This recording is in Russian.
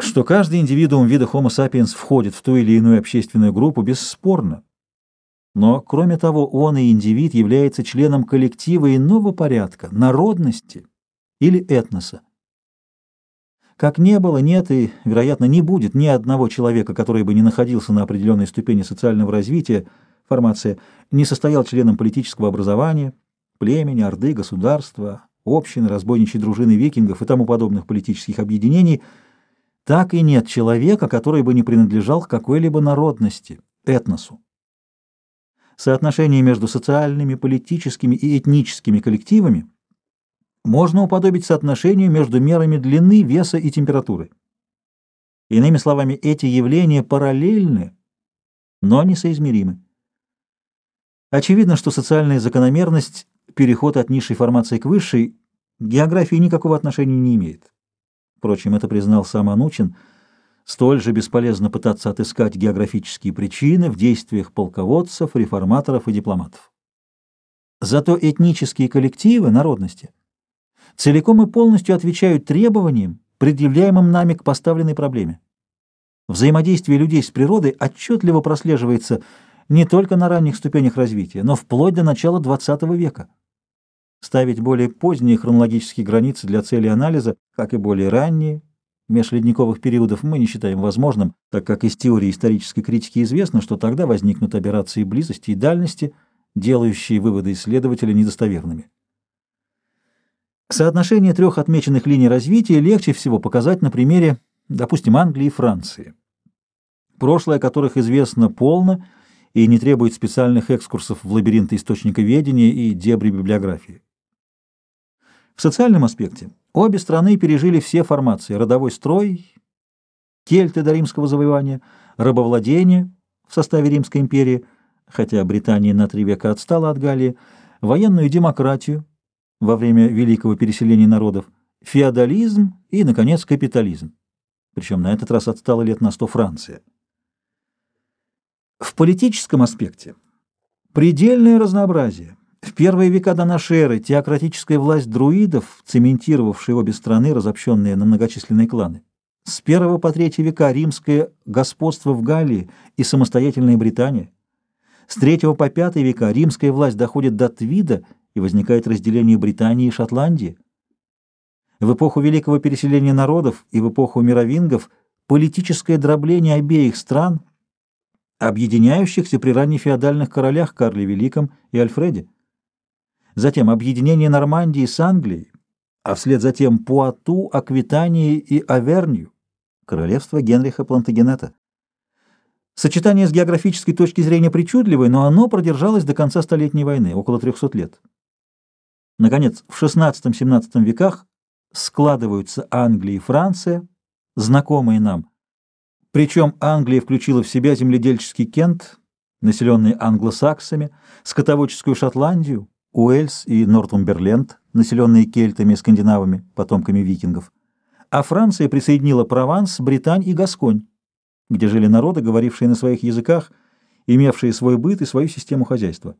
Что каждый индивидуум вида Homo sapiens входит в ту или иную общественную группу, бесспорно. Но, кроме того, он и индивид является членом коллектива иного порядка, народности или этноса. Как не было, нет и, вероятно, не будет ни одного человека, который бы не находился на определенной ступени социального развития, формация, не состоял членом политического образования, племени, орды, государства, общины, разбойничьей дружины викингов и тому подобных политических объединений, так и нет человека, который бы не принадлежал к какой-либо народности, этносу. Соотношение между социальными, политическими и этническими коллективами можно уподобить соотношению между мерами длины, веса и температуры. Иными словами, эти явления параллельны, но несоизмеримы. Очевидно, что социальная закономерность, переход от низшей формации к высшей, к географии никакого отношения не имеет. Впрочем, это признал сам Анучин. Столь же бесполезно пытаться отыскать географические причины в действиях полководцев, реформаторов и дипломатов. Зато этнические коллективы, народности, целиком и полностью отвечают требованиям, предъявляемым нами к поставленной проблеме. Взаимодействие людей с природой отчетливо прослеживается не только на ранних ступенях развития, но вплоть до начала XX века. Ставить более поздние хронологические границы для цели анализа, как и более ранние, межледниковых периодов мы не считаем возможным, так как из теории исторической критики известно, что тогда возникнут операции близости и дальности, делающие выводы исследователя недостоверными. Соотношение трех отмеченных линий развития легче всего показать на примере, допустим, Англии и Франции, прошлое которых известно полно – и не требует специальных экскурсов в лабиринты источниковедения и дебри библиографии. В социальном аспекте обе страны пережили все формации – родовой строй, кельты до римского завоевания, рабовладение в составе Римской империи, хотя Британия на три века отстала от Галлии, военную демократию во время великого переселения народов, феодализм и, наконец, капитализм. Причем на этот раз отстала лет на сто Франция. В политическом аспекте предельное разнообразие. Первые века до нашей эры теократическая власть друидов, цементировавшая обе страны, разобщенные на многочисленные кланы. С первого по третий века римское господство в Галлии и самостоятельная Британия. С третьего по пятый века римская власть доходит до Твида и возникает разделение Британии и Шотландии. В эпоху великого переселения народов и в эпоху мировингов политическое дробление обеих стран – объединяющихся при раннефеодальных королях Карле Великом и Альфреде. Затем объединение Нормандии с Англией, а вслед за тем Пуату, Аквитании и Авернью, королевство Генриха Плантагенета. Сочетание с географической точки зрения причудливое, но оно продержалось до конца Столетней войны, около 300 лет. Наконец, в XVI-XVII веках складываются Англия и Франция, знакомые нам, причем Англия включила в себя земледельческий Кент, населенный англосаксами, скотоводческую Шотландию, Уэльс и Нортумберленд, населенные кельтами и скандинавами, потомками викингов. А Франция присоединила Прованс, Британь и Гасконь, где жили народы, говорившие на своих языках, имевшие свой быт и свою систему хозяйства.